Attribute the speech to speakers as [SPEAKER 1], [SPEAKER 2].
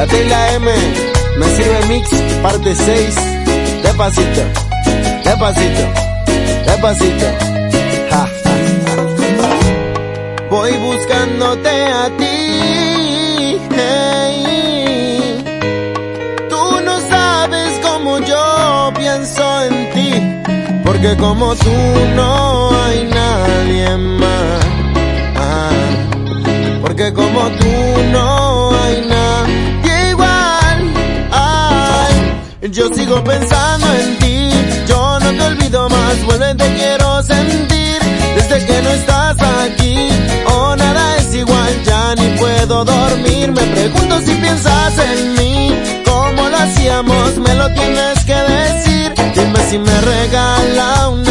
[SPEAKER 1] La T y la M, me sirve mix, parte 6. Despacito, despacito, despacito. Ja, ja. Voy buscándote a ti. hey. Tú no sabes cómo yo pienso en ti. Porque como tú no hay nadie más. Ah, porque como tú yo sigo pensando en ti. Yo no te olvido más. Vuelve, te quiero sentir. Desde que no estás aquí. Oh, nada es igual. Ya ni puedo dormir. Me pregunto si piensas en mí. Como lo hacíamos, me lo tienes que decir. Dime si me regala una.